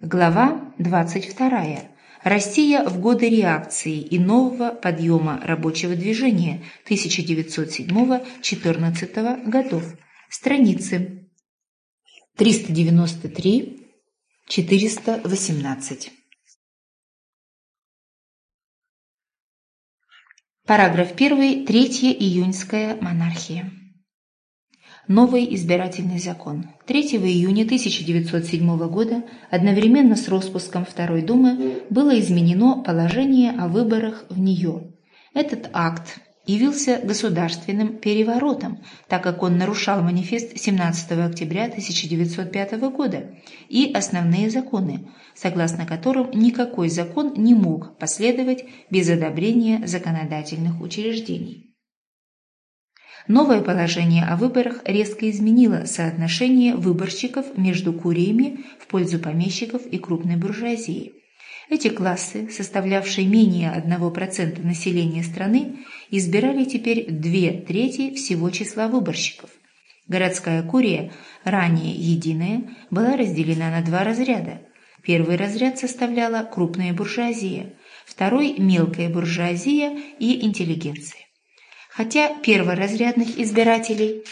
Глава 22. Россия в годы реакции и нового подъема рабочего движения 1907-14 годов. Страницы 393-418. Параграф 1. Третья июньская монархия. Новый избирательный закон. 3 июня 1907 года одновременно с распуском Второй Думы было изменено положение о выборах в нее. Этот акт явился государственным переворотом, так как он нарушал манифест 17 октября 1905 года и основные законы, согласно которым никакой закон не мог последовать без одобрения законодательных учреждений. Новое положение о выборах резко изменило соотношение выборщиков между куриями в пользу помещиков и крупной буржуазии. Эти классы, составлявшие менее 1% населения страны, избирали теперь две трети всего числа выборщиков. Городская курия, ранее единая, была разделена на два разряда. Первый разряд составляла крупная буржуазия, второй – мелкая буржуазия и интеллигенция. Хотя перворазрядных избирателей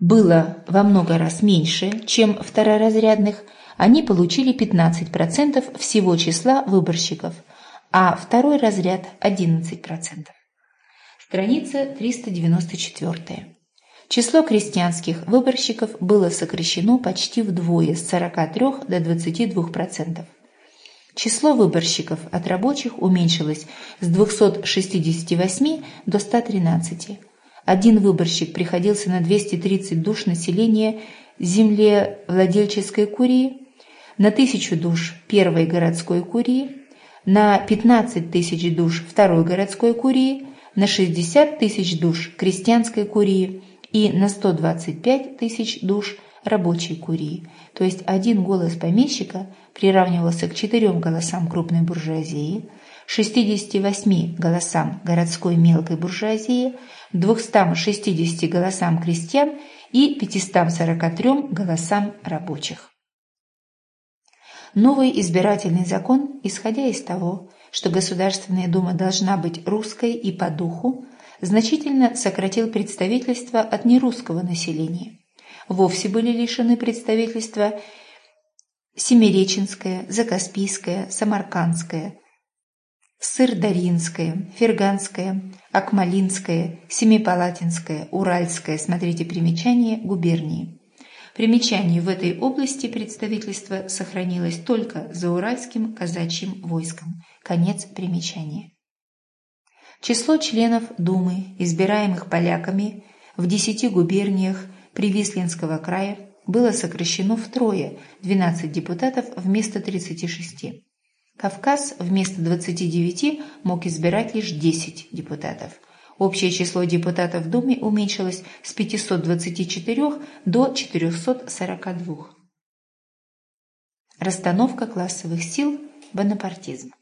было во много раз меньше, чем второразрядных, они получили 15% всего числа выборщиков, а второй разряд – 11%. Страница 394. Число крестьянских выборщиков было сокращено почти вдвое с 43 до 22%. Число выборщиков от рабочих уменьшилось с 268 до 113. Один выборщик приходился на 230 душ населения землевладельческой курии, на тысячу душ первой городской курии, на 15 тысяч душ второй городской курии, на 60 тысяч душ крестьянской курии и на 125 тысяч душ рабочей курии, то есть один голос помещика приравнивался к четырем голосам крупной буржуазии, 68 голосам городской мелкой буржуазии, 260 голосам крестьян и 543 голосам рабочих. Новый избирательный закон, исходя из того, что Государственная Дума должна быть русской и по духу, значительно сократил представительство от нерусского населения. Вовсе были лишены представительства Семиреченская, Закаспийская, Самаркандская, Сырдаринская, Ферганская, Акмалинская, Семипалатинская, Уральская, смотрите примечание, губернии. Примечание в этой области представительства сохранилось только за уральским казачьим войском. Конец примечания. Число членов Думы, избираемых поляками в десяти губерниях Привислинского края, было сокращено втрое – 12 депутатов вместо 36. Кавказ вместо 29 мог избирать лишь 10 депутатов. Общее число депутатов в Думе уменьшилось с 524 до 442. Расстановка классовых сил – бонапартизм.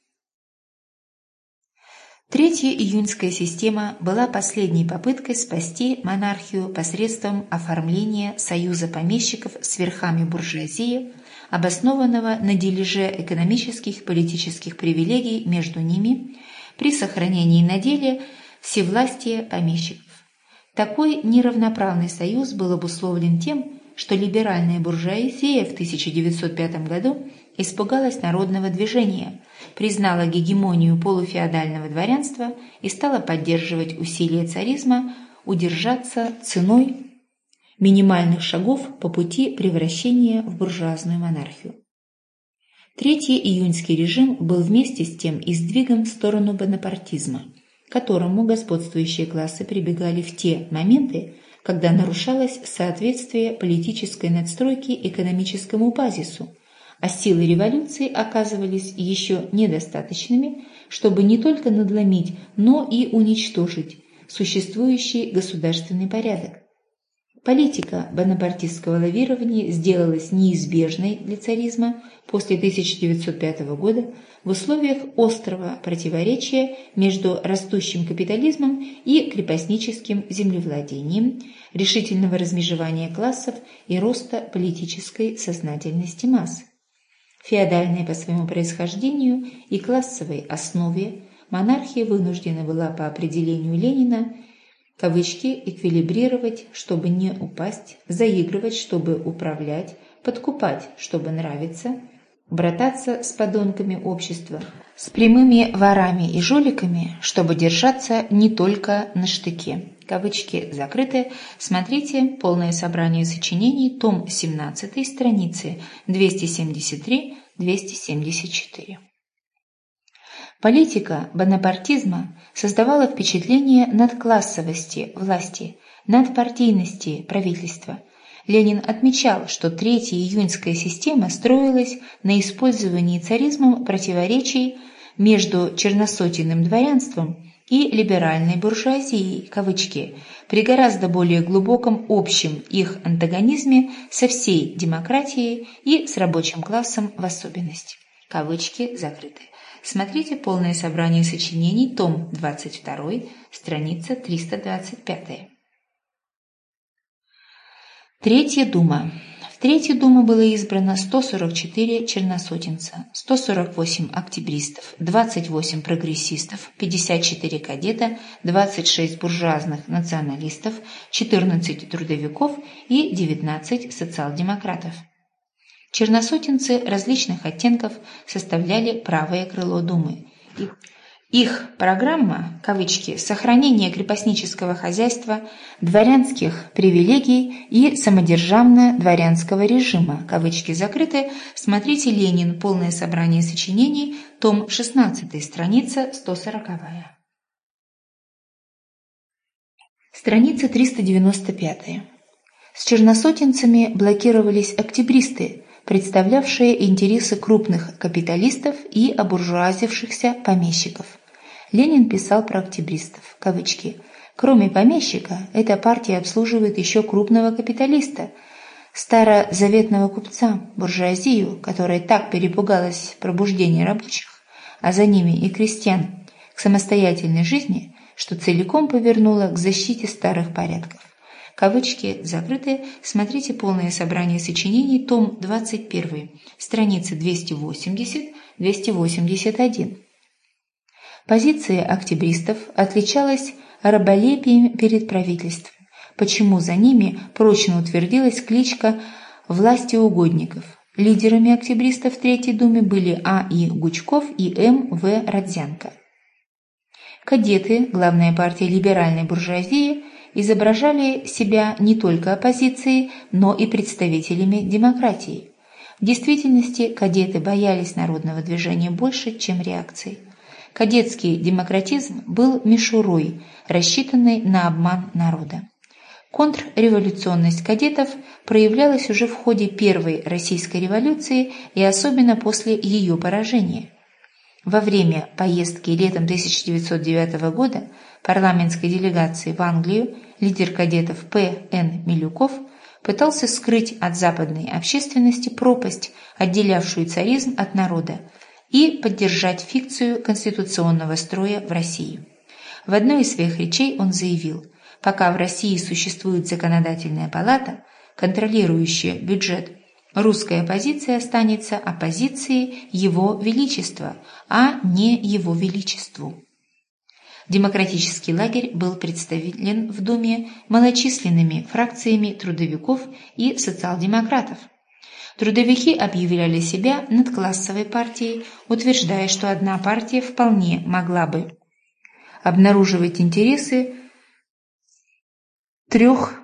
Третья июньская система была последней попыткой спасти монархию посредством оформления союза помещиков с верхами буржуазии, обоснованного на дележе экономических и политических привилегий между ними при сохранении на деле всевластия помещиков. Такой неравноправный союз был обусловлен тем, что либеральная буржуазия в 1905 году испугалась народного движения, признала гегемонию полуфеодального дворянства и стала поддерживать усилия царизма удержаться ценой минимальных шагов по пути превращения в буржуазную монархию. Третий июньский режим был вместе с тем и сдвигом в сторону бонапартизма, к которому господствующие классы прибегали в те моменты, когда нарушалось соответствие политической надстройки экономическому базису, а силы революции оказывались еще недостаточными, чтобы не только надломить, но и уничтожить существующий государственный порядок. Политика бонапартистского лавирования сделалась неизбежной для царизма после 1905 года в условиях острого противоречия между растущим капитализмом и крепостническим землевладением, решительного размежевания классов и роста политической сознательности масс. Феодальной по своему происхождению и классовой основе монархия вынуждена была по определению Ленина кавычки эквилибрировать, чтобы не упасть, заигрывать, чтобы управлять, подкупать, чтобы нравиться, брататься с подонками общества, с прямыми ворами и жуликами, чтобы держаться не только на штыке. Кавычки закрыты. Смотрите полное собрание сочинений, том 17, страницы 273-274. Политика бонапартизма создавала впечатление надклассовости власти, надпартийности правительства. Ленин отмечал, что Третья июньская система строилась на использовании царизмом противоречий между черносотенным дворянством и либеральной буржуазией, кавычки, при гораздо более глубоком общем их антагонизме со всей демократией и с рабочим классом в особенности. Кавычки закрыты. Смотрите полное собрание сочинений, том 22, страница 325. Третья дума. В Третью думу было избрано 144 черносотенца, 148 октябристов, 28 прогрессистов, 54 кадета, 26 буржуазных националистов, 14 трудовиков и 19 социал-демократов. Черносотенцы различных оттенков составляли правое крыло Думы. Их программа, кавычки, сохранение крепостнического хозяйства, дворянских привилегий и самодержавно-дворянского режима, кавычки закрыты, смотрите «Ленин. Полное собрание сочинений», том 16, страница 140. Страница 395. С черносотенцами блокировались октябристы, представлявшие интересы крупных капиталистов и обуржуазившихся помещиков. Ленин писал про октябристов, кавычки, «Кроме помещика, эта партия обслуживает еще крупного капиталиста, старозаветного купца, буржуазию, которая так перепугалась пробуждения рабочих, а за ними и крестьян, к самостоятельной жизни, что целиком повернула к защите старых порядков. Кавычки закрыты. Смотрите полное собрание сочинений, том 21, страницы 280-281. Позиция октябристов отличалась раболепием перед правительством, почему за ними прочно утвердилась кличка «власти угодников». Лидерами октябристов в Третьей Думе были А. И. Гучков и М. В. Родзянко. Кадеты, главная партия либеральной буржуазии, изображали себя не только оппозицией, но и представителями демократии. В действительности кадеты боялись народного движения больше, чем реакции. Кадетский демократизм был мишурой, рассчитанной на обман народа. Контрреволюционность кадетов проявлялась уже в ходе Первой Российской революции и особенно после ее поражения. Во время поездки летом 1909 года парламентской делегации в Англию лидер кадетов П. Н. Милюков пытался скрыть от западной общественности пропасть, отделявшую царизм от народа, и поддержать фикцию конституционного строя в России. В одной из своих речей он заявил, пока в России существует законодательная палата, контролирующая бюджет, русская оппозиция останется оппозицией Его Величества, а не Его Величеству. Демократический лагерь был представлен в Думе малочисленными фракциями трудовиков и социал-демократов. Трудовики объявляли себя надклассовой партией, утверждая, что одна партия вполне могла бы обнаруживать интересы трех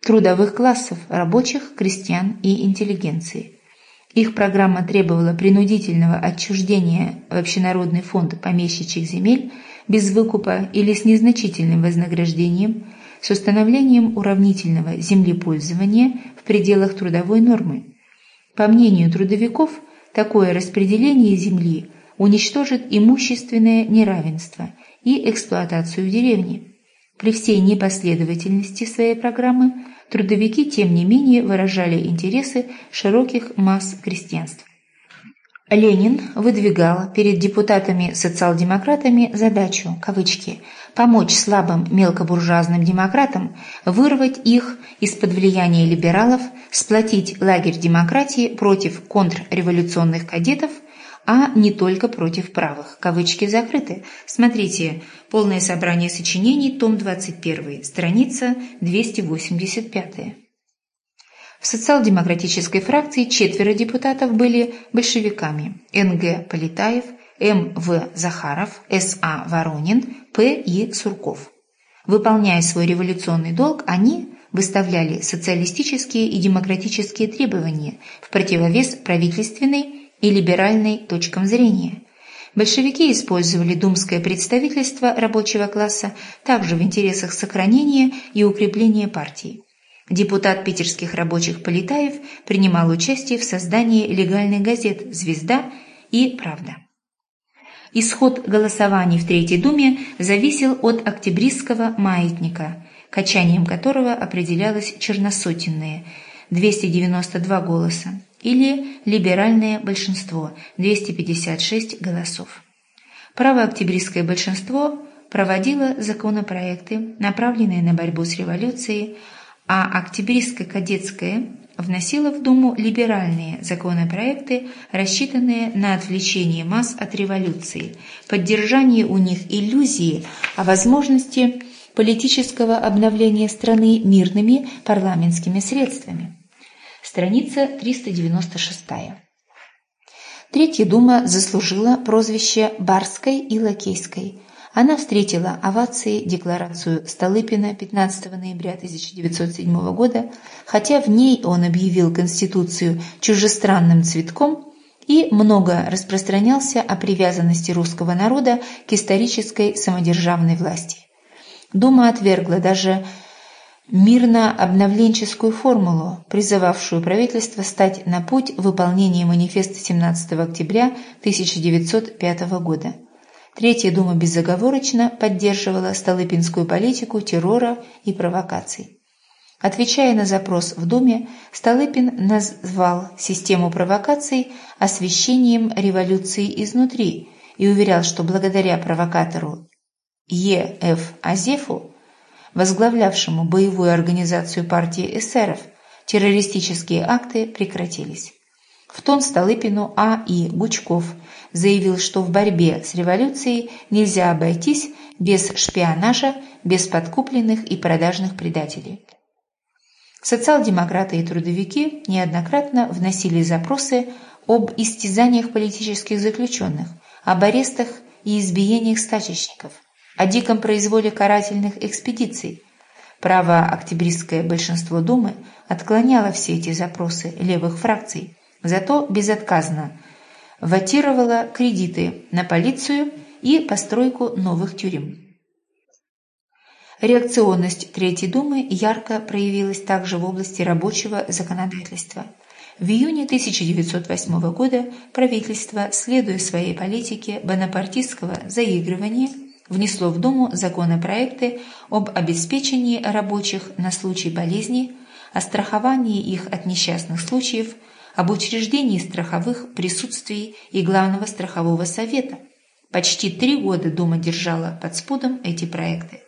трудовых классов – рабочих, крестьян и интеллигенции. Их программа требовала принудительного отчуждения в общенародный фонд помещичьих земель – без выкупа или с незначительным вознаграждением, с установлением уравнительного землепользования в пределах трудовой нормы. По мнению трудовиков, такое распределение земли уничтожит имущественное неравенство и эксплуатацию в деревне. При всей непоследовательности своей программы трудовики, тем не менее, выражали интересы широких масс крестьянства. Ленин выдвигал перед депутатами-социал-демократами задачу, кавычки, помочь слабым мелкобуржуазным демократам вырвать их из-под влияния либералов, сплотить лагерь демократии против контрреволюционных кадетов, а не только против правых. Кавычки закрыты. Смотрите, полное собрание сочинений, том 21, страница 285. В социал-демократической фракции четверо депутатов были большевиками – Н.Г. Полетаев, М.В. Захаров, С.А. Воронин, П.И. Сурков. Выполняя свой революционный долг, они выставляли социалистические и демократические требования в противовес правительственной и либеральной точкам зрения. Большевики использовали думское представительство рабочего класса также в интересах сохранения и укрепления партии. Депутат питерских рабочих Полетаев принимал участие в создании легальных газет «Звезда» и «Правда». Исход голосований в Третьей Думе зависел от октябристского маятника, качанием которого определялось черносотенное – 292 голоса, или либеральное большинство – 256 голосов. Правооктябристское большинство проводило законопроекты, направленные на борьбу с революцией, а октябристское кадетское вносило в Думу либеральные законопроекты, рассчитанные на отвлечение масс от революции, поддержание у них иллюзии о возможности политического обновления страны мирными парламентскими средствами. Страница 396. Третья дума заслужила прозвище «Барской» и «Лакейской», она встретила овацией декларацию Столыпина 15 ноября 1907 года, хотя в ней он объявил Конституцию чужестранным цветком и много распространялся о привязанности русского народа к исторической самодержавной власти. Дума отвергла даже мирно-обновленческую формулу, призывавшую правительство стать на путь выполнения манифеста 17 октября 1905 года. Третья дума безоговорочно поддерживала Столыпинскую политику террора и провокаций. Отвечая на запрос в Думе, Столыпин назвал систему провокаций освещением революции изнутри и уверял, что благодаря провокатору Е. Ф. Азефу, возглавлявшему боевую организацию партии эсеров, террористические акты прекратились. В тон Столыпину А. И. Гучков заявил, что в борьбе с революцией нельзя обойтись без шпионажа, без подкупленных и продажных предателей. Социал-демократы и трудовики неоднократно вносили запросы об истязаниях политических заключенных, об арестах и избиениях стачечников, о диком произволе карательных экспедиций. Право октябристское большинство Думы отклоняло все эти запросы левых фракций, зато безотказно – ватировала кредиты на полицию и постройку новых тюрем. Реакционность Третьей Думы ярко проявилась также в области рабочего законодательства. В июне 1908 года правительство, следуя своей политике бонапартистского заигрывания, внесло в Думу законопроекты об обеспечении рабочих на случай болезни, о страховании их от несчастных случаев – об учреждении страховых присутствий и Главного страхового совета. Почти три года Дума держала под спудом эти проекты.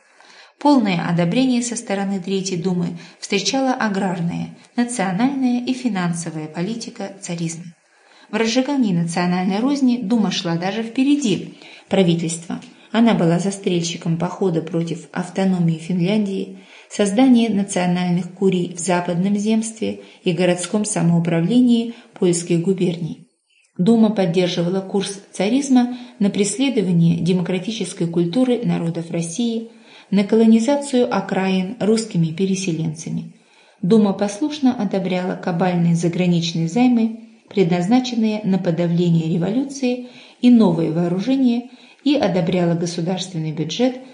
Полное одобрение со стороны Третьей Думы встречала аграрная, национальная и финансовая политика царизма. В разжигании национальной розни Дума шла даже впереди правительства. Она была застрельщиком похода против автономии Финляндии, создание национальных курий в Западном земстве и городском самоуправлении польских губерний. Дума поддерживала курс царизма на преследование демократической культуры народов России, на колонизацию окраин русскими переселенцами. Дума послушно одобряла кабальные заграничные займы, предназначенные на подавление революции и новые вооружения, и одобряла государственный бюджет –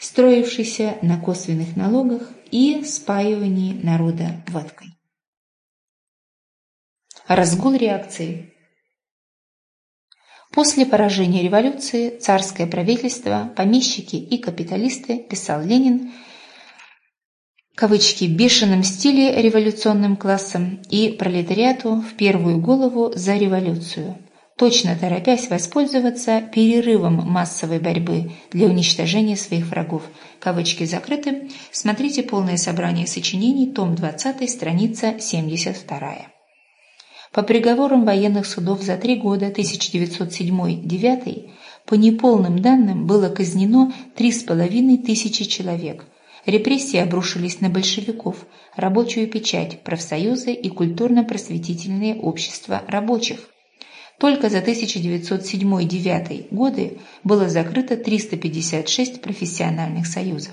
строившийся на косвенных налогах и спаивании народа водкой. Разгул реакции После поражения революции царское правительство, помещики и капиталисты, писал Ленин, кавычки, бешеном стиле революционным классом и пролетариату в первую голову за революцию, точно торопясь воспользоваться перерывом массовой борьбы для уничтожения своих врагов. Кавычки закрыты. Смотрите полное собрание сочинений, том 20, страница 72. По приговорам военных судов за три года 1907-1909 по неполным данным было казнено 3,5 тысячи человек. Репрессии обрушились на большевиков, рабочую печать, профсоюзы и культурно-просветительные общества рабочих. Только за 1907-1909 годы было закрыто 356 профессиональных союзов.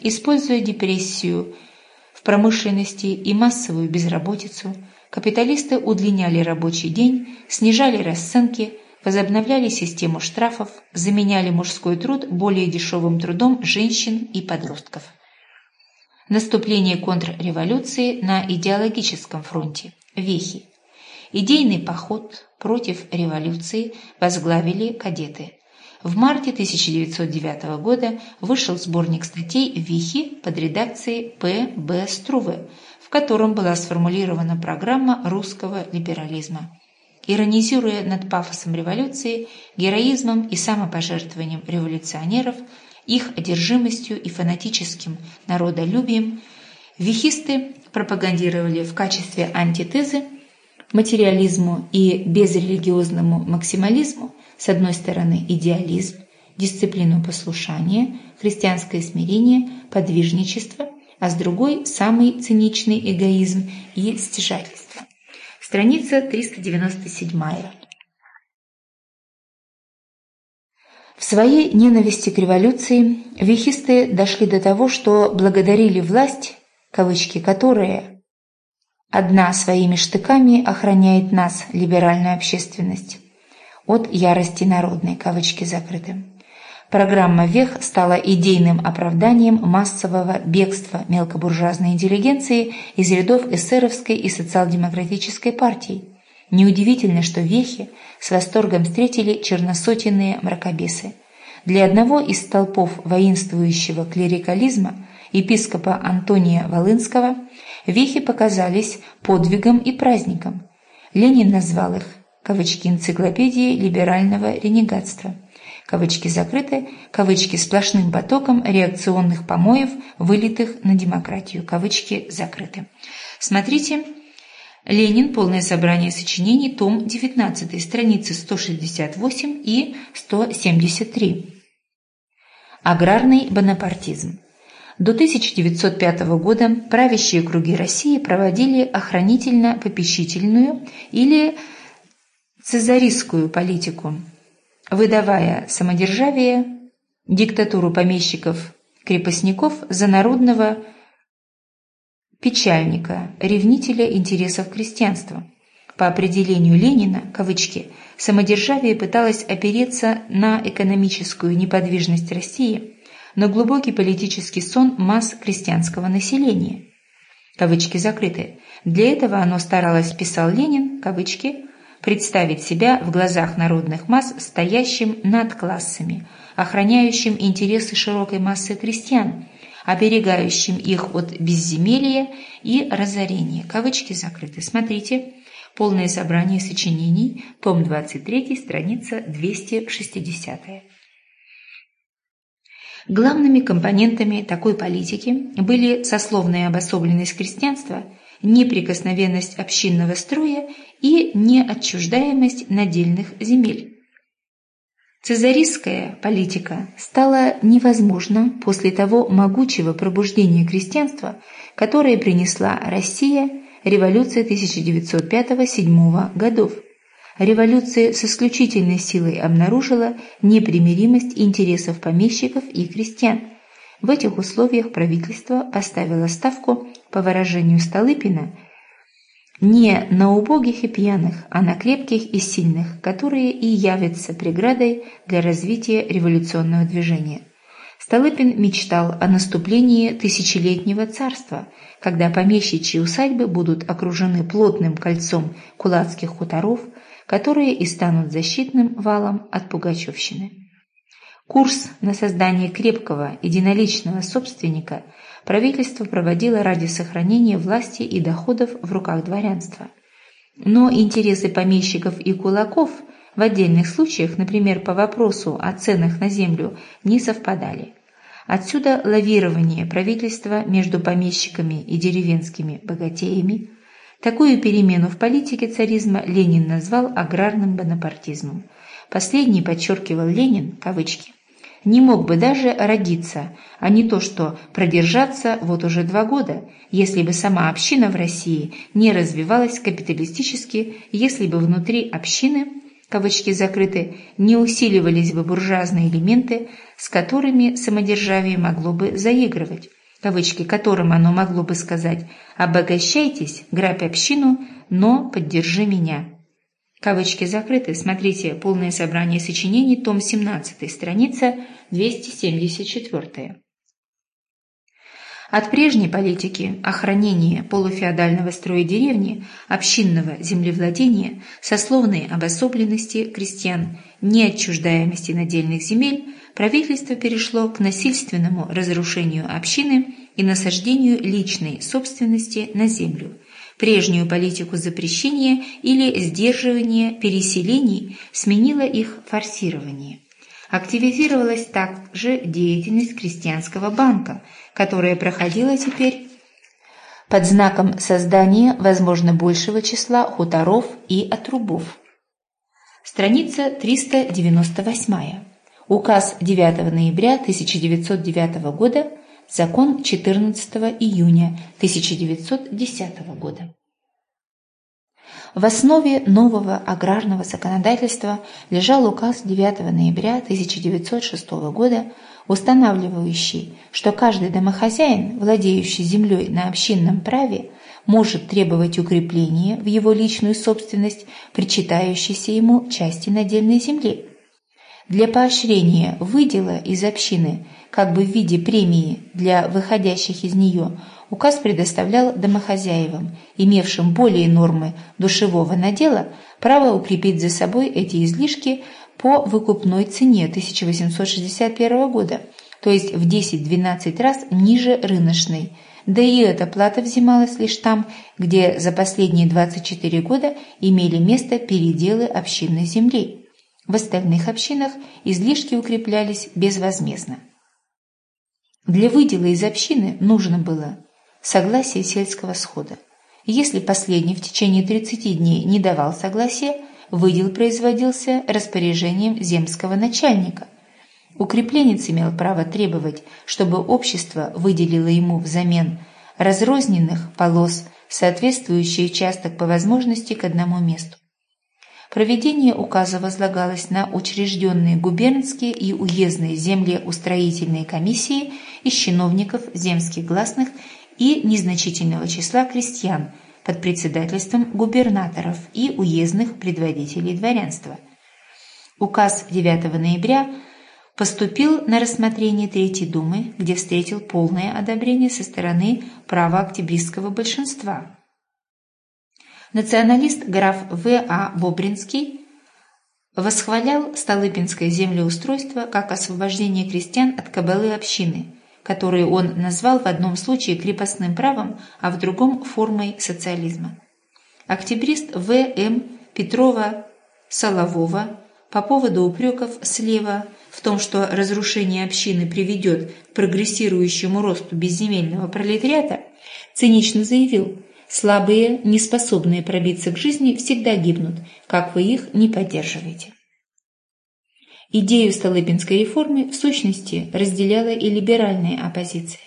Используя депрессию в промышленности и массовую безработицу, капиталисты удлиняли рабочий день, снижали расценки, возобновляли систему штрафов, заменяли мужской труд более дешевым трудом женщин и подростков. Наступление контрреволюции на идеологическом фронте. Вехи. Идейный поход против революции возглавили кадеты. В марте 1909 года вышел сборник статей «Вихи» под редакцией П. Б. Струве, в котором была сформулирована программа русского либерализма. Иронизируя над пафосом революции, героизмом и самопожертвованием революционеров, их одержимостью и фанатическим народолюбием, вихисты пропагандировали в качестве антитезы материализму и безрелигиозному максимализму с одной стороны идеализм, дисциплину послушания, христианское смирение, подвижничество, а с другой – самый циничный эгоизм и стяжательство. Страница 397. В своей ненависти к революции вихисты дошли до того, что благодарили власть, кавычки, которая Одна своими штыками охраняет нас, либеральную общественность. От ярости народной, кавычки закрыты. Программа ВЕХ стала идейным оправданием массового бегства мелкобуржуазной интеллигенции из рядов эсеровской и социал-демократической партий. Неудивительно, что вехи с восторгом встретили черносотенные мракобесы. Для одного из столпов воинствующего клерикализма, епископа Антония Волынского, Вехи показались подвигом и праздником. Ленин назвал их кавычки энциклопедии либерального ренегатства. Кавычки закрыты, кавычки сплошным потоком реакционных помоев, вылитых на демократию. Кавычки закрыты. Смотрите Ленин. Полное собрание сочинений. Том 19. Страницы 168 и 173. Аграрный бонапартизм. До 1905 года правящие круги России проводили охранительно-попечительную или цезаристскую политику, выдавая самодержавие, диктатуру помещиков-крепостников за народного печальника, ревнителя интересов крестьянства. По определению Ленина, кавычки, самодержавие пыталось опереться на экономическую неподвижность России – на глубокий политический сон масс крестьянского населения. Кавычки закрыты. Для этого оно старалось, писал Ленин, кавычки, представить себя в глазах народных масс стоящим над классами, охраняющим интересы широкой массы крестьян, оберегающим их от безземелья и разорения. Кавычки закрыты. Смотрите. Полное собрание сочинений, том 23, страница 260. Главными компонентами такой политики были сословная обособленность крестьянства, неприкосновенность общинного строя и неотчуждаемость надельных земель. Цезаристская политика стала невозможна после того могучего пробуждения крестьянства, которое принесла Россия революция 1905-1907 годов – революция с исключительной силой обнаружила непримиримость интересов помещиков и крестьян. В этих условиях правительство поставило ставку, по выражению Столыпина, не на убогих и пьяных, а на крепких и сильных, которые и явятся преградой для развития революционного движения. Столыпин мечтал о наступлении тысячелетнего царства, когда помещичьи усадьбы будут окружены плотным кольцом кулацких хуторов, которые и станут защитным валом от пугачевщины. Курс на создание крепкого единоличного собственника правительство проводило ради сохранения власти и доходов в руках дворянства. Но интересы помещиков и кулаков в отдельных случаях, например, по вопросу о ценах на землю, не совпадали. Отсюда лавирование правительства между помещиками и деревенскими богатеями. Такую перемену в политике царизма Ленин назвал аграрным бонапартизмом. Последний, подчеркивал Ленин, кавычки, не мог бы даже родиться, а не то что продержаться вот уже два года, если бы сама община в России не развивалась капиталистически, если бы внутри общины, кавычки закрыты, не усиливались бы буржуазные элементы, с которыми самодержавие могло бы заигрывать, кавычки которым оно могло бы сказать «обогащайтесь, грабь общину, но поддержи меня». Кавычки закрыты. Смотрите полное собрание сочинений, том 17, страница 274. От прежней политики охранения полуфеодального строя деревни, общинного землевладения, сословной обособленности крестьян, неотчуждаемости надельных земель, правительство перешло к насильственному разрушению общины и насаждению личной собственности на землю – Прежнюю политику запрещения или сдерживания переселений сменило их форсирование. Активизировалась также деятельность крестьянского банка, которая проходила теперь под знаком создания, возможно, большего числа хуторов и отрубов. Страница 398. Указ 9 ноября 1909 года Закон 14 июня 1910 года. В основе нового аграрного законодательства лежал указ 9 ноября 1906 года, устанавливающий, что каждый домохозяин, владеющий землей на общинном праве, может требовать укрепления в его личную собственность причитающейся ему части надельной земли. Для поощрения выдела из общины – как бы в виде премии для выходящих из нее, указ предоставлял домохозяевам, имевшим более нормы душевого надела, право укрепить за собой эти излишки по выкупной цене 1861 года, то есть в 10-12 раз ниже рыночной. Да и эта плата взималась лишь там, где за последние 24 года имели место переделы общинной земли. В остальных общинах излишки укреплялись безвозмездно. Для выдела из общины нужно было согласие сельского схода. Если последний в течение 30 дней не давал согласия, выдел производился распоряжением земского начальника. Укрепленец имел право требовать, чтобы общество выделило ему взамен разрозненных полос, соответствующий участок по возможности к одному месту. Проведение указа возлагалось на учрежденные губернские и уездные землеустроительные комиссии из чиновников земских гласных и незначительного числа крестьян под председательством губернаторов и уездных предводителей дворянства. Указ 9 ноября поступил на рассмотрение Третьей Думы, где встретил полное одобрение со стороны правооктябристского большинства. Националист граф В. А. Бобринский восхвалял Столыпинское землеустройство как освобождение крестьян от кабалы общины, которую он назвал в одном случае крепостным правом, а в другом – формой социализма. Октябрист В. М. Петрова Солового по поводу упреков слева в том, что разрушение общины приведет к прогрессирующему росту безземельного пролетариата, цинично заявил – Слабые, неспособные пробиться к жизни, всегда гибнут, как вы их не поддерживаете. Идею Столыпинской реформы в сущности разделяла и либеральная оппозиция.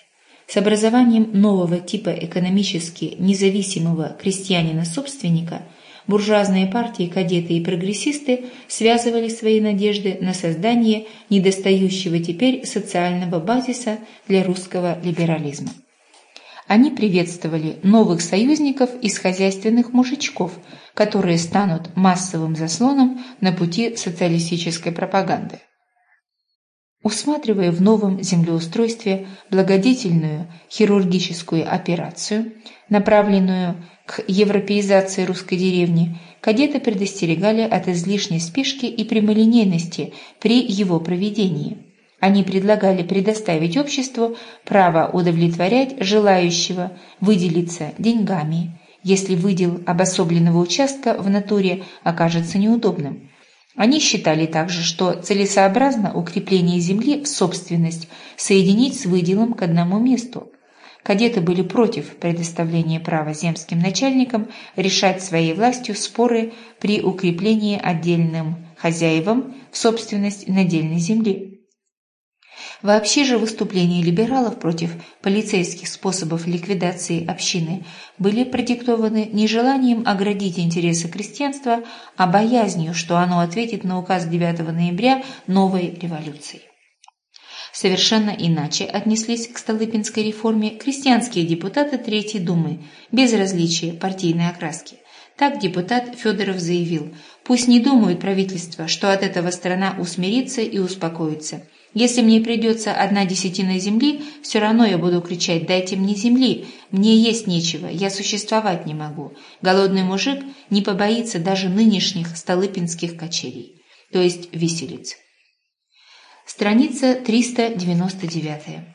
С образованием нового типа экономически независимого крестьянина-собственника буржуазные партии, кадеты и прогрессисты связывали свои надежды на создание недостающего теперь социального базиса для русского либерализма. Они приветствовали новых союзников из хозяйственных мужичков, которые станут массовым заслоном на пути социалистической пропаганды. Усматривая в новом землеустройстве благодетельную хирургическую операцию, направленную к европеизации русской деревни, кадеты предостерегали от излишней спешки и прямолинейности при его проведении – они предлагали предоставить обществу право удовлетворять желающего выделиться деньгами, если выдел обособленного участка в натуре окажется неудобным. Они считали также, что целесообразно укрепление земли в собственность соединить с выделом к одному месту. Кадеты были против предоставления права земским начальникам решать своей властью споры при укреплении отдельным хозяевам в собственность надельной земли. Вообще же выступления либералов против полицейских способов ликвидации общины были продиктованы не желанием оградить интересы крестьянства, а боязнью, что оно ответит на указ 9 ноября новой революции. Совершенно иначе отнеслись к Столыпинской реформе крестьянские депутаты Третьей Думы, без различия партийной окраски. Так депутат Федоров заявил, пусть не думают правительство, что от этого страна усмирится и успокоится. Если мне придется одна десятина земли, все равно я буду кричать «дайте мне земли», мне есть нечего, я существовать не могу. Голодный мужик не побоится даже нынешних столыпинских качелей, то есть виселиц. Страница 399.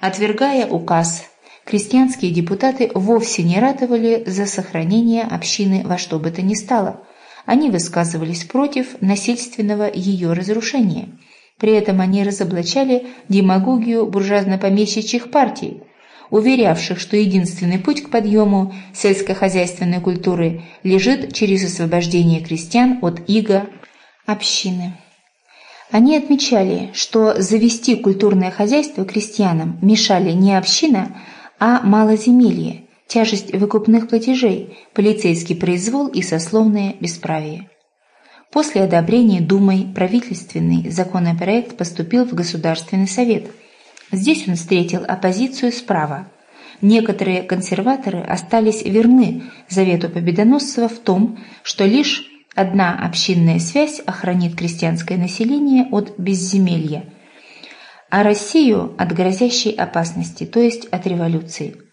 Отвергая указ, крестьянские депутаты вовсе не ратовали за сохранение общины во что бы то ни стало. Они высказывались против насильственного ее разрушения – при этом они разоблачали демагогию буржуазно-помещичьих партий, уверявших, что единственный путь к подъему сельскохозяйственной культуры лежит через освобождение крестьян от иго общины. Они отмечали, что завести культурное хозяйство крестьянам мешали не община, а малоземелье, тяжесть выкупных платежей, полицейский произвол и сословное бесправие. После одобрения Думой правительственный законопроект поступил в Государственный совет. Здесь он встретил оппозицию справа. Некоторые консерваторы остались верны завету победоносцева в том, что лишь одна общинная связь охранит крестьянское население от безземелья, а Россию от грозящей опасности, то есть от революции.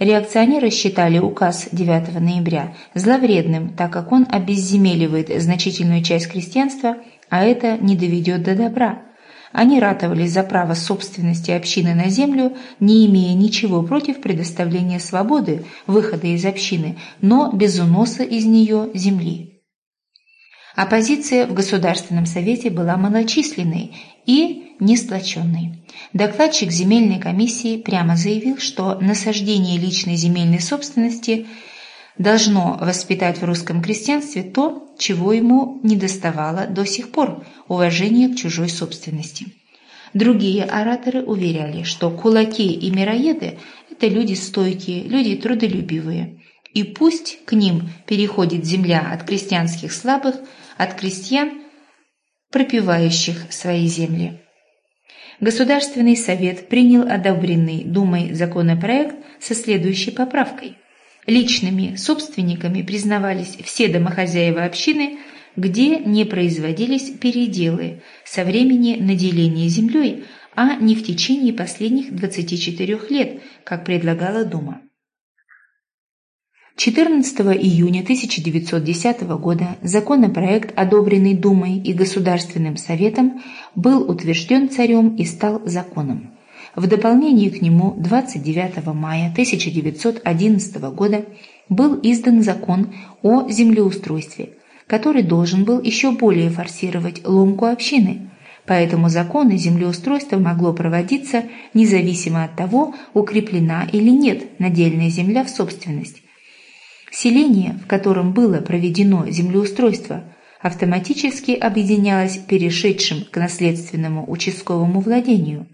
Реакционеры считали указ 9 ноября зловредным, так как он обезземеливает значительную часть крестьянства, а это не доведет до добра. Они ратовали за право собственности общины на землю, не имея ничего против предоставления свободы, выхода из общины, но без уноса из нее земли. Оппозиция в Государственном Совете была малочисленной и несплоченной. Докладчик земельной комиссии прямо заявил, что насаждение личной земельной собственности должно воспитать в русском крестьянстве то, чего ему недоставало до сих пор – уважение к чужой собственности. Другие ораторы уверяли, что кулаки и мироеды – это люди стойкие, люди трудолюбивые. И пусть к ним переходит земля от крестьянских слабых, от крестьян, пропивающих свои земли. Государственный совет принял одобренный Думой законопроект со следующей поправкой. Личными собственниками признавались все домохозяева общины, где не производились переделы со времени наделения землей, а не в течение последних 24 лет, как предлагала Дума. 14 июня 1910 года законопроект, одобренный Думой и Государственным Советом, был утвержден царем и стал законом. В дополнение к нему 29 мая 1911 года был издан закон о землеустройстве, который должен был еще более форсировать ломку общины. По этому закону землеустройство могло проводиться независимо от того, укреплена или нет надельная земля в собственность, Селение, в котором было проведено землеустройство, автоматически объединялось перешедшим к наследственному участковому владению.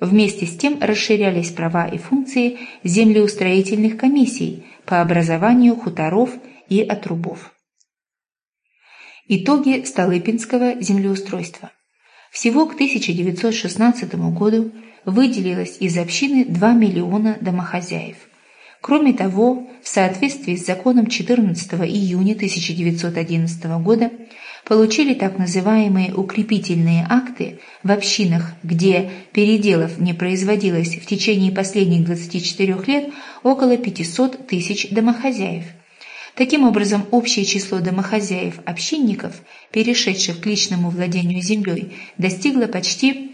Вместе с тем расширялись права и функции землеустроительных комиссий по образованию хуторов и отрубов. Итоги Столыпинского землеустройства. Всего к 1916 году выделилось из общины 2 миллиона домохозяев. Кроме того, в соответствии с законом 14 июня 1911 года получили так называемые укрепительные акты в общинах, где переделов не производилось в течение последних 24 лет около 500 тысяч домохозяев. Таким образом, общее число домохозяев-общинников, перешедших к личному владению землей, достигло почти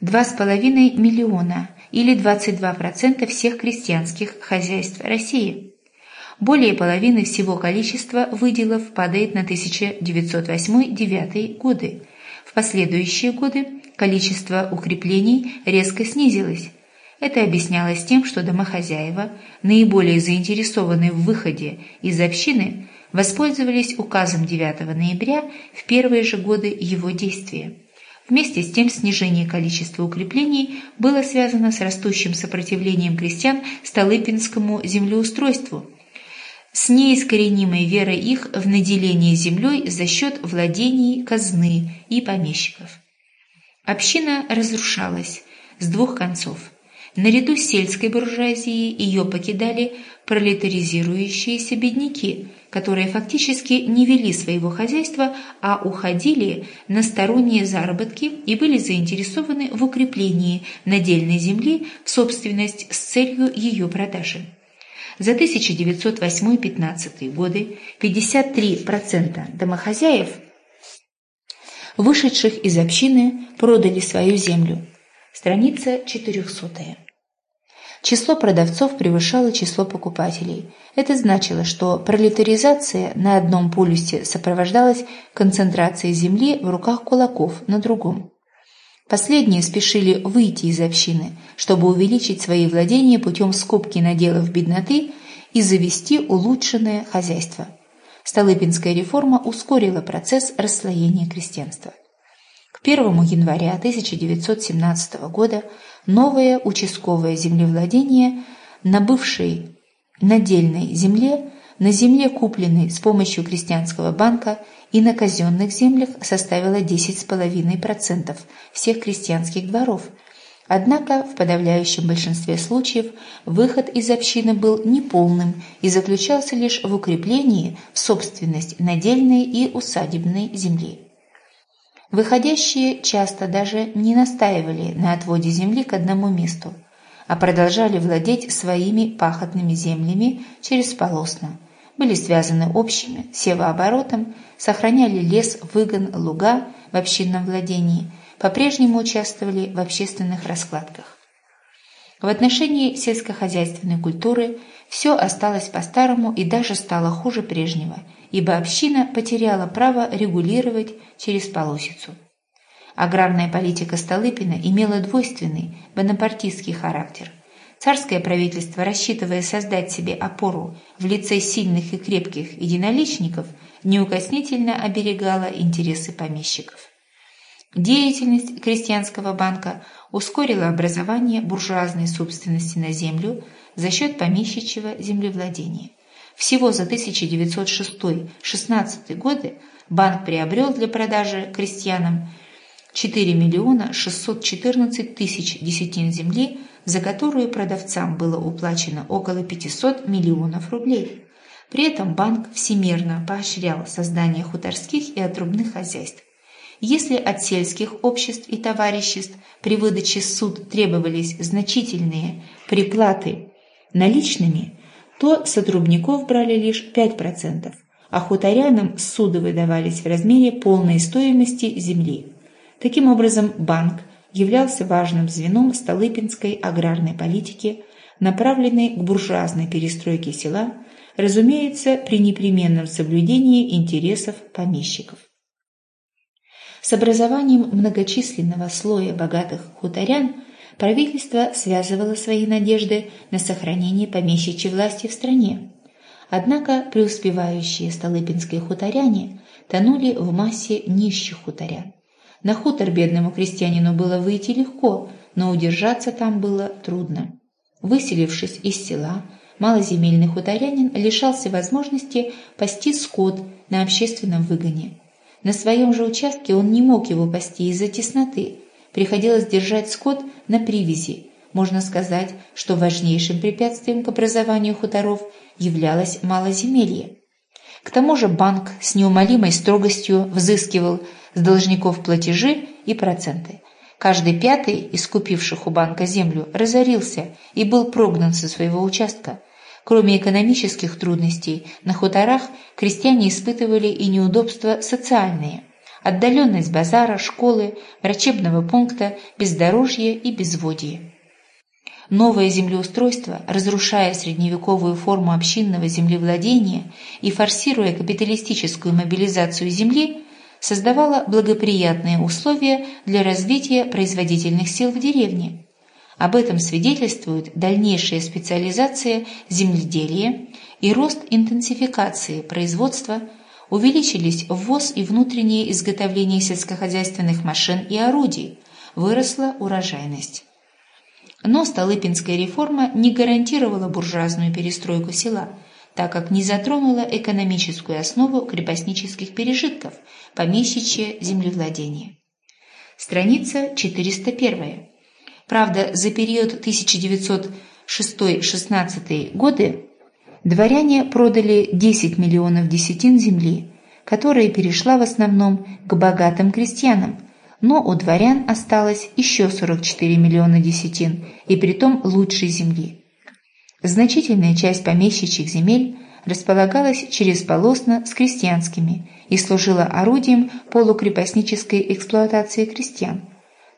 2,5 миллиона или 22% всех крестьянских хозяйств России. Более половины всего количества выделов падает на 1908-1909 годы. В последующие годы количество укреплений резко снизилось. Это объяснялось тем, что домохозяева, наиболее заинтересованные в выходе из общины, воспользовались указом 9 ноября в первые же годы его действия. Вместе с тем снижение количества укреплений было связано с растущим сопротивлением крестьян Столыпинскому землеустройству, с неискоренимой верой их в наделение землей за счет владений казны и помещиков. Община разрушалась с двух концов – Наряду с сельской буржуазией ее покидали пролетаризирующиеся бедняки, которые фактически не вели своего хозяйства, а уходили на сторонние заработки и были заинтересованы в укреплении надельной земли в собственность с целью ее продажи. За 1908-15 годы 53% домохозяев, вышедших из общины, продали свою землю. Страница 400. Число продавцов превышало число покупателей. Это значило, что пролетаризация на одном полюсе сопровождалась концентрацией земли в руках кулаков на другом. Последние спешили выйти из общины, чтобы увеличить свои владения путем скупки наделов бедноты и завести улучшенное хозяйство. Столыпинская реформа ускорила процесс расслоения крестьянства. К 1 января 1917 года новое участковое землевладение на бывшей надельной земле, на земле, купленной с помощью крестьянского банка и на казенных землях составило 10,5% всех крестьянских дворов. Однако в подавляющем большинстве случаев выход из общины был неполным и заключался лишь в укреплении в собственность надельной и усадебной земли. Выходящие часто даже не настаивали на отводе земли к одному месту, а продолжали владеть своими пахотными землями через полосно, были связаны общими севооборотом, сохраняли лес, выгон, луга в общинном владении, по-прежнему участвовали в общественных раскладках. В отношении сельскохозяйственной культуры все осталось по-старому и даже стало хуже прежнего – ибо община потеряла право регулировать через полосицу. Аграрная политика Столыпина имела двойственный, бонапартийский характер. Царское правительство, рассчитывая создать себе опору в лице сильных и крепких единоличников, неукоснительно оберегало интересы помещиков. Деятельность крестьянского банка ускорила образование буржуазной собственности на землю за счет помещичьего землевладения. Всего за 1906-16 годы банк приобрел для продажи крестьянам 4 миллиона 614 тысяч десятин земли, за которую продавцам было уплачено около 500 миллионов рублей. При этом банк всемерно поощрял создание хуторских и отрубных хозяйств. Если от сельских обществ и товариществ при выдаче суд требовались значительные приплаты наличными, то с отрубников брали лишь 5%, а хуторянам суды выдавались в размере полной стоимости земли. Таким образом, банк являлся важным звеном Столыпинской аграрной политики, направленной к буржуазной перестройке села, разумеется, при непременном соблюдении интересов помещиков. С образованием многочисленного слоя богатых хуторян правительство связывало свои надежды на сохранение помещичьей власти в стране. Однако преуспевающие столыпинские хуторяне тонули в массе нищих хуторян. На хутор бедному крестьянину было выйти легко, но удержаться там было трудно. Выселившись из села, малоземельный хуторянин лишался возможности пасти скот на общественном выгоне. На своем же участке он не мог его пасти из-за тесноты, приходилось держать скот на привязи. Можно сказать, что важнейшим препятствием к образованию хуторов являлось малоземелье. К тому же банк с неумолимой строгостью взыскивал с должников платежи и проценты. Каждый пятый из купивших у банка землю разорился и был прогнан со своего участка. Кроме экономических трудностей, на хуторах крестьяне испытывали и неудобства социальные – отдаленность базара, школы, врачебного пункта, бездорожье и безводье. Новое землеустройство, разрушая средневековую форму общинного землевладения и форсируя капиталистическую мобилизацию земли, создавало благоприятные условия для развития производительных сил в деревне. Об этом свидетельствует дальнейшая специализация земледелия и рост интенсификации производства, увеличились ввоз и внутреннее изготовление сельскохозяйственных машин и орудий, выросла урожайность. Но Столыпинская реформа не гарантировала буржуазную перестройку села, так как не затронула экономическую основу крепостнических пережитков, помещичье землевладение. Страница 401. Правда, за период 1906-16 годы дворяне продали 10 миллионов десятин земли, которая перешла в основном к богатым крестьянам, но у дворян осталось еще 44 миллиона десятин, и притом лучшей земли. Значительная часть помещичьих земель располагалась черезполосно с крестьянскими и служила орудием полукрепостнической эксплуатации крестьян.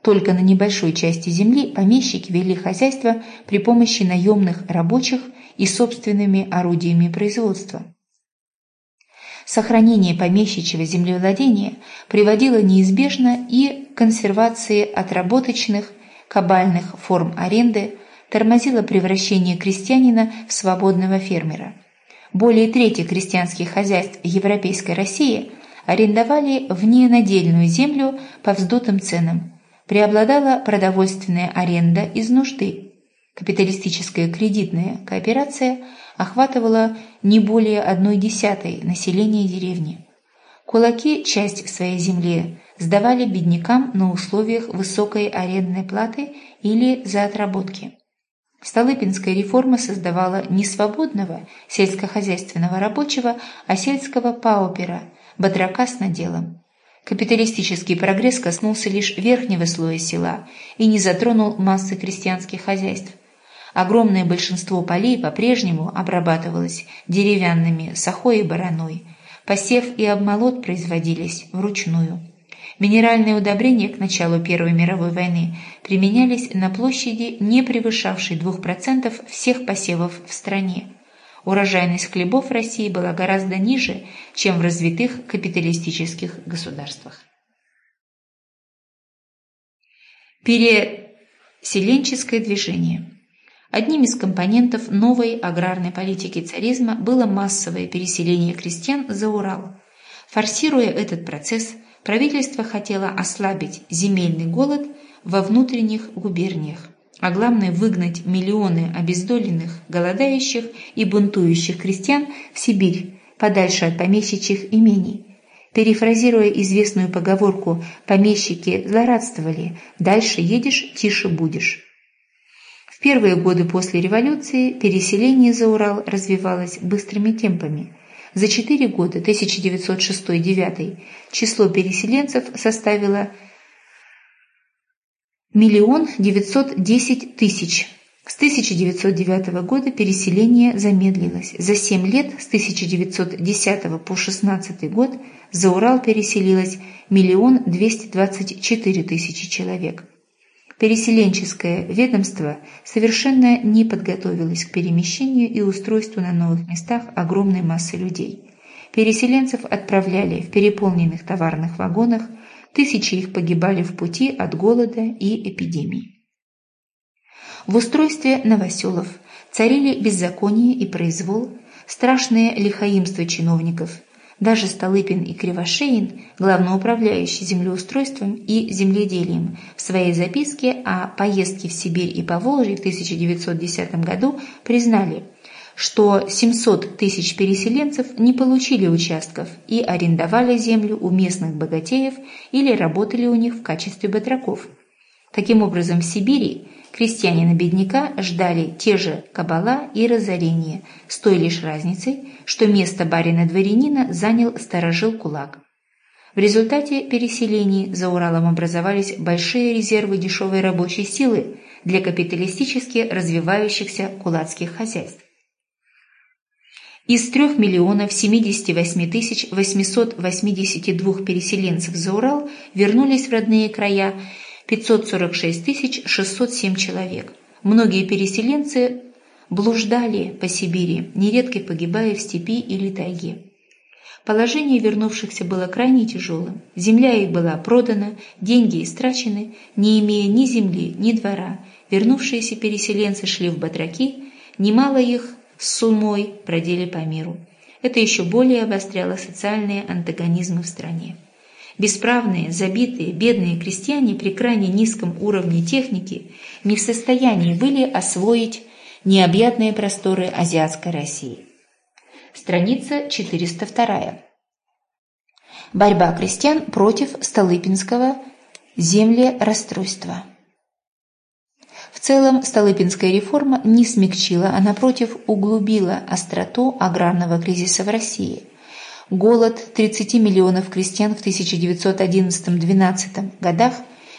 Только на небольшой части земли помещики вели хозяйство при помощи наемных рабочих и собственными орудиями производства. Сохранение помещичьего землевладения приводило неизбежно и к консервации отработочных, кабальных форм аренды, тормозило превращение крестьянина в свободного фермера. Более трети крестьянских хозяйств Европейской России арендовали вненадельную землю по вздутым ценам. Преобладала продовольственная аренда из нужды – Капиталистическая кредитная кооперация охватывала не более одной десятой населения деревни. Кулаки часть своей земли сдавали беднякам на условиях высокой арендной платы или за отработки. Столыпинская реформа создавала не свободного сельскохозяйственного рабочего, а сельского паупера, батрака с наделом. Капиталистический прогресс коснулся лишь верхнего слоя села и не затронул массы крестьянских хозяйств. Огромное большинство полей по-прежнему обрабатывалось деревянными сахой и бараной. Посев и обмолот производились вручную. Минеральные удобрения к началу Первой мировой войны применялись на площади, не превышавшей 2% всех посевов в стране. Урожайность хлебов в России была гораздо ниже, чем в развитых капиталистических государствах. Переселенческое движение – Одним из компонентов новой аграрной политики царизма было массовое переселение крестьян за Урал. Форсируя этот процесс, правительство хотело ослабить земельный голод во внутренних губерниях, а главное выгнать миллионы обездоленных, голодающих и бунтующих крестьян в Сибирь, подальше от помещичьих имений. Перефразируя известную поговорку «помещики злорадствовали, дальше едешь, тише будешь». В первые годы после революции переселение за Урал развивалось быстрыми темпами. За четыре года 1906-1909 число переселенцев составило миллион девятьсот десять тысяч. С 1909 года переселение замедлилось. За семь лет с 1910 по 16 год за Урал переселилось миллион двести двадцать четыре тысячи человек переселенческое ведомство совершенно не подготовилось к перемещению и устройству на новых местах огромной массы людей. Переселенцев отправляли в переполненных товарных вагонах, тысячи их погибали в пути от голода и эпидемий. В устройстве новоселов царили беззаконие и произвол, страшное лихаимство чиновников, даже Столыпин и Кривошеин, главноуправляющий землеустройством и земледелием, в своей записке о поездке в Сибирь и Поволжье в 1910 году признали, что 700 тысяч переселенцев не получили участков и арендовали землю у местных богатеев или работали у них в качестве батраков. Таким образом, в Сибири крестьянина-бедняка ждали те же кабала и разорение, с той лишь разницей, что место барина-дворянина занял сторожил кулак. В результате переселений за Уралом образовались большие резервы дешевой рабочей силы для капиталистически развивающихся кулацких хозяйств. Из 3 миллионов 78 тысяч 882 переселенцев за Урал вернулись в родные края 546 607 человек. Многие переселенцы блуждали по Сибири, нередко погибая в степи или тайге. Положение вернувшихся было крайне тяжелым. Земля их была продана, деньги истрачены, не имея ни земли, ни двора. Вернувшиеся переселенцы шли в батраки, немало их с сумой бродили по миру. Это еще более обостряло социальные антагонизмы в стране. Бесправные, забитые, бедные крестьяне при крайне низком уровне техники не в состоянии были освоить необъятные просторы азиатской России. Страница 402. Борьба крестьян против Столыпинского землерасстройства. В целом, Столыпинская реформа не смягчила, а напротив углубила остроту аграрного кризиса в России. Голод 30 миллионов крестьян в 1911-12 годах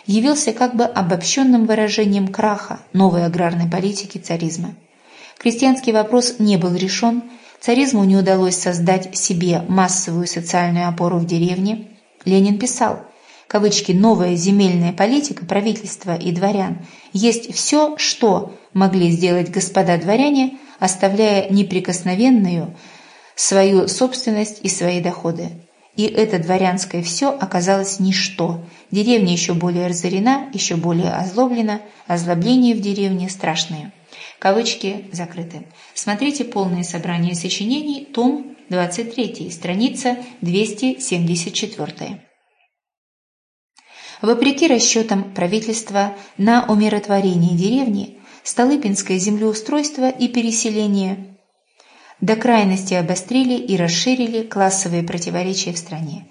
явился как бы обобщенным выражением краха новой аграрной политики царизма. Крестьянский вопрос не был решен, царизму не удалось создать себе массовую социальную опору в деревне. Ленин писал, кавычки, «новая земельная политика правительства и дворян есть все, что могли сделать господа дворяне, оставляя неприкосновенную свою собственность и свои доходы. И это дворянское все оказалось ничто. Деревня еще более разорена, еще более озлоблена, озлобление в деревне страшное. Кавычки закрыты. Смотрите полное собрание сочинений, том 23, страница 274. Вопреки расчетам правительства на умиротворение деревни, Столыпинское землеустройство и переселение до крайности обострили и расширили классовые противоречия в стране.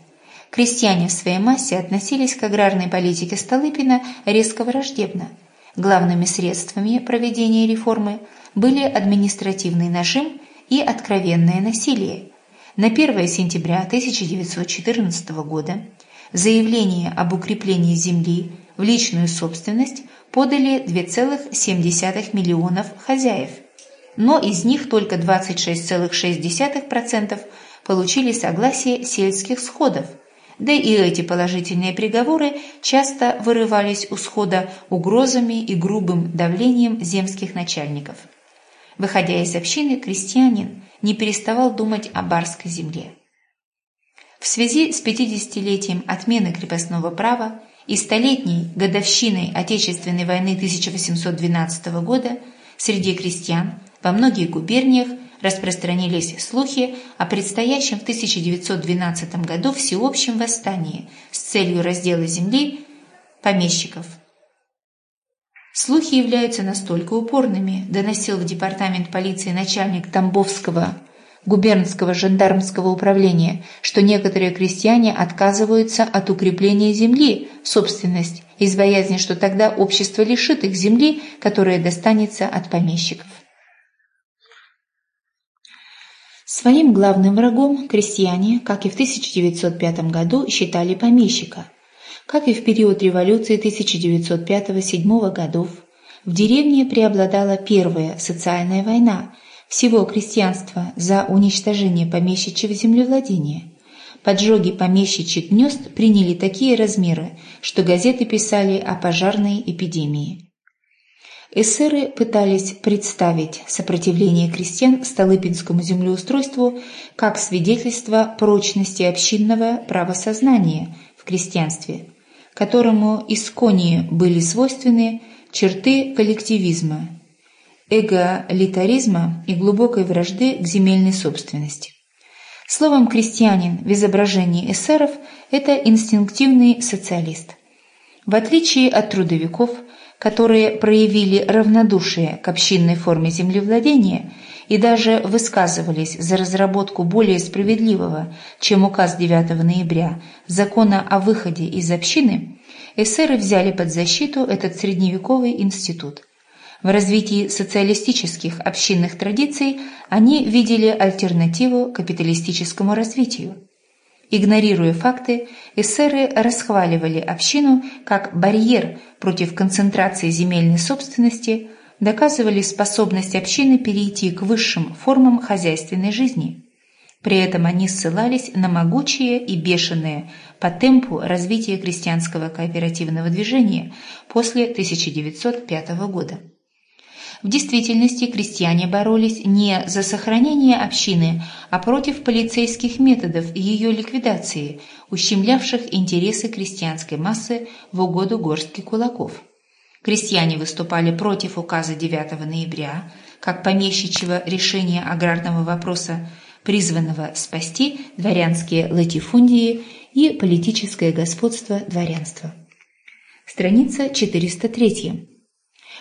Крестьяне в своей массе относились к аграрной политике Столыпина резко враждебно – Главными средствами проведения реформы были административный нажим и откровенное насилие. На 1 сентября 1914 года заявление об укреплении земли в личную собственность подали 2,7 миллионов хозяев, но из них только 26,6% получили согласие сельских сходов – да и эти положительные приговоры часто вырывались у схода угрозами и грубым давлением земских начальников. Выходя из общины, крестьянин не переставал думать о барской земле. В связи с 50-летием отмены крепостного права и столетней годовщиной Отечественной войны 1812 года среди крестьян во многих губерниях распространились слухи о предстоящем в 1912 году всеобщем восстании с целью раздела земли помещиков. Слухи являются настолько упорными, доносил в департамент полиции начальник Тамбовского губернского жандармского управления, что некоторые крестьяне отказываются от укрепления земли собственность из боязни, что тогда общество лишит их земли, которая достанется от помещиков. Своим главным врагом крестьяне, как и в 1905 году, считали помещика. Как и в период революции 1905-1907 годов, в деревне преобладала первая социальная война всего крестьянства за уничтожение помещичьего землевладения. Поджоги помещичьих гнезд приняли такие размеры, что газеты писали о пожарной эпидемии. Эсеры пытались представить сопротивление крестьян Столыпинскому землеустройству как свидетельство прочности общинного правосознания в крестьянстве, которому исконие были свойственны черты коллективизма, эголитаризма и глубокой вражды к земельной собственности. Словом, крестьянин в изображении эсеров – это инстинктивный социалист. В отличие от трудовиков – которые проявили равнодушие к общинной форме землевладения и даже высказывались за разработку более справедливого, чем указ 9 ноября, закона о выходе из общины, эсеры взяли под защиту этот средневековый институт. В развитии социалистических общинных традиций они видели альтернативу капиталистическому развитию. Игнорируя факты, эсеры расхваливали общину как барьер против концентрации земельной собственности, доказывали способность общины перейти к высшим формам хозяйственной жизни. При этом они ссылались на могучее и бешеное по темпу развития крестьянского кооперативного движения после 1905 года. В действительности крестьяне боролись не за сохранение общины, а против полицейских методов ее ликвидации, ущемлявших интересы крестьянской массы в угоду горстки кулаков. Крестьяне выступали против указа 9 ноября, как помещичьего решения аграрного вопроса, призванного спасти дворянские латифундии и политическое господство дворянства. Страница 403.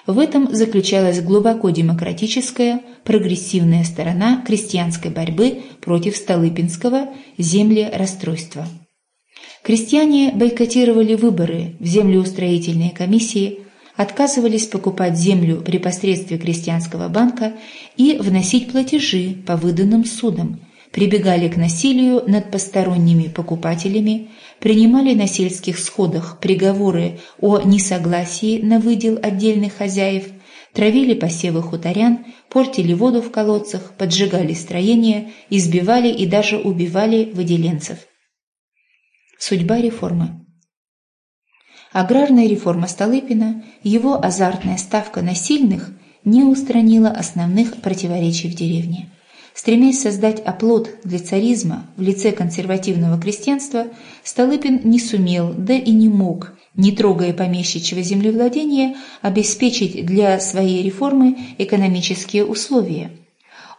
В этом заключалась глубоко демократическая, прогрессивная сторона крестьянской борьбы против Столыпинского землерасстройства. Крестьяне бойкотировали выборы в землеустроительные комиссии, отказывались покупать землю при посредстве крестьянского банка и вносить платежи по выданным судам, прибегали к насилию над посторонними покупателями, принимали на сельских сходах приговоры о несогласии на выдел отдельных хозяев, травили посевы хуторян, портили воду в колодцах, поджигали строения, избивали и даже убивали выделенцев. Судьба реформы Аграрная реформа Столыпина, его азартная ставка на сильных не устранила основных противоречий в деревне. Стремясь создать оплот для царизма в лице консервативного крестьянства, Столыпин не сумел, да и не мог, не трогая помещичьего землевладения, обеспечить для своей реформы экономические условия.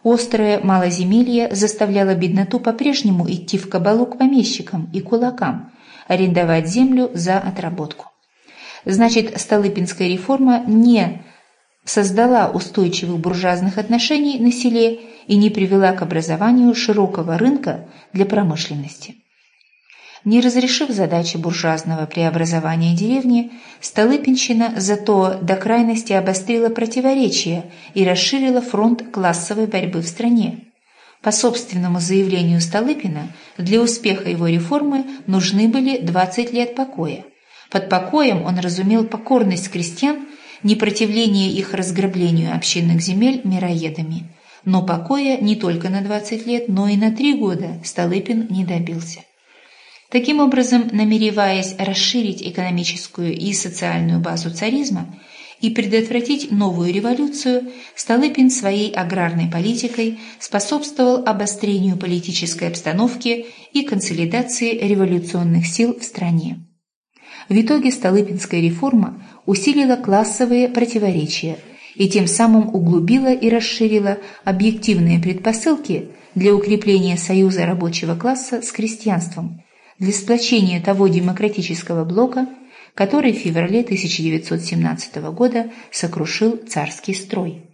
Острое малоземелье заставляло бедноту по-прежнему идти в кабалу к помещикам и кулакам, арендовать землю за отработку. Значит, Столыпинская реформа не создала устойчивых буржуазных отношений на селе и не привела к образованию широкого рынка для промышленности. Не разрешив задачи буржуазного преобразования деревни, Столыпинщина зато до крайности обострила противоречия и расширила фронт классовой борьбы в стране. По собственному заявлению Столыпина, для успеха его реформы нужны были 20 лет покоя. Под покоем он разумел покорность крестьян, непротивление их разграблению общинных земель мироедами – но покоя не только на 20 лет, но и на 3 года Столыпин не добился. Таким образом, намереваясь расширить экономическую и социальную базу царизма и предотвратить новую революцию, Столыпин своей аграрной политикой способствовал обострению политической обстановки и консолидации революционных сил в стране. В итоге Столыпинская реформа усилила классовые противоречия – и тем самым углубила и расширила объективные предпосылки для укрепления союза рабочего класса с крестьянством, для сплочения того демократического блока, который в феврале 1917 года сокрушил царский строй.